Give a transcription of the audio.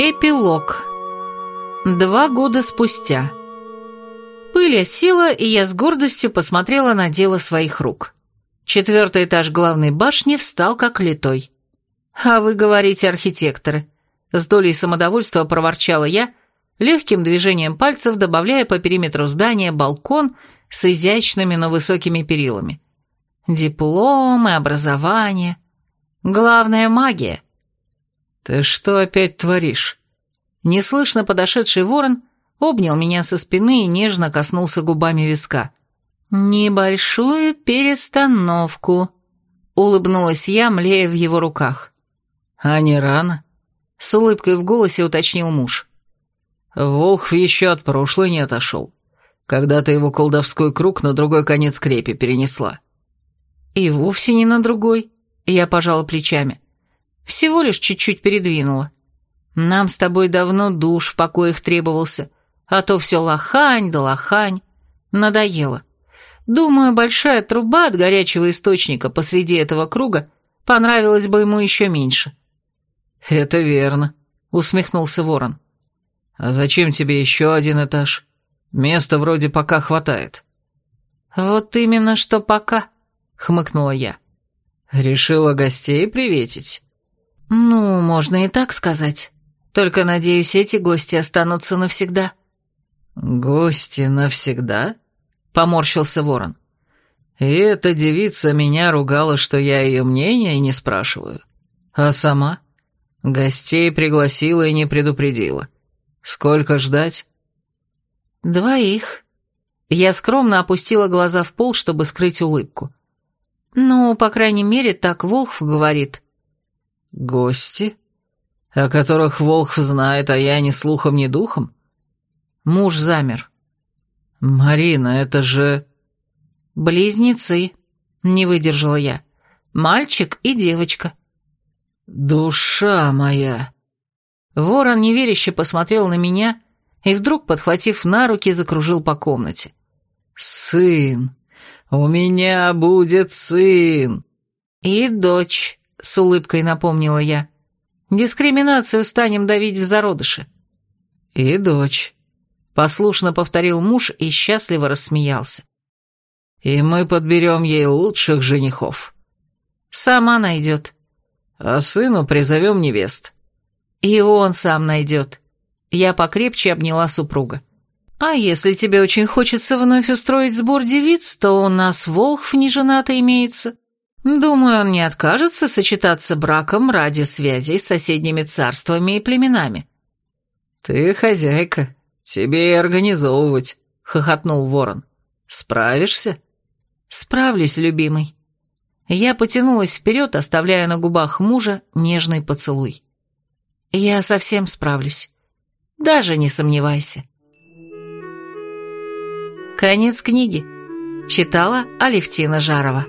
Эпилог. Два года спустя. Пыль осела, и я с гордостью посмотрела на дело своих рук. Четвертый этаж главной башни встал как литой. «А вы говорите, архитекторы», — с долей самодовольства проворчала я, легким движением пальцев добавляя по периметру здания балкон с изящными, но высокими перилами. Дипломы, образование. Главное — магия. «Ты что опять творишь?» Неслышно подошедший ворон обнял меня со спины и нежно коснулся губами виска. «Небольшую перестановку», — улыбнулась я, млея в его руках. «А не рано?» — с улыбкой в голосе уточнил муж. «Волхв еще от прошлой не отошел, когда ты его колдовской круг на другой конец крепи перенесла». «И вовсе не на другой», — я пожала плечами. Всего лишь чуть-чуть передвинула. Нам с тобой давно душ в покоях требовался, а то все лохань да лохань. Надоело. Думаю, большая труба от горячего источника посреди этого круга понравилась бы ему еще меньше. «Это верно», — усмехнулся ворон. «А зачем тебе еще один этаж? Места вроде пока хватает». «Вот именно что пока», — хмыкнула я. «Решила гостей приветить?» «Ну, можно и так сказать. Только, надеюсь, эти гости останутся навсегда». «Гости навсегда?» — поморщился ворон. «И эта девица меня ругала, что я ее мнения не спрашиваю. А сама? Гостей пригласила и не предупредила. Сколько ждать?» «Двоих». Я скромно опустила глаза в пол, чтобы скрыть улыбку. «Ну, по крайней мере, так Волхв говорит». «Гости? О которых Волхв знает, а я ни слухом, ни духом?» Муж замер. «Марина, это же...» «Близнецы», — не выдержала я. «Мальчик и девочка». «Душа моя!» Ворон неверяще посмотрел на меня и вдруг, подхватив на руки, закружил по комнате. «Сын! У меня будет сын!» «И дочь!» — с улыбкой напомнила я. «Дискриминацию станем давить в зародыше». «И дочь», — послушно повторил муж и счастливо рассмеялся. «И мы подберем ей лучших женихов». «Сама найдет». «А сыну призовем невест». «И он сам найдет». Я покрепче обняла супруга. «А если тебе очень хочется вновь устроить сбор девиц, то у нас волхв неженатый имеется». Думаю, он не откажется сочетаться браком ради связей с соседними царствами и племенами. Ты хозяйка, тебе и организовывать, хохотнул ворон. Справишься? Справлюсь, любимый. Я потянулась вперед, оставляя на губах мужа нежный поцелуй. Я совсем справлюсь. Даже не сомневайся. Конец книги. Читала Алевтина Жарова.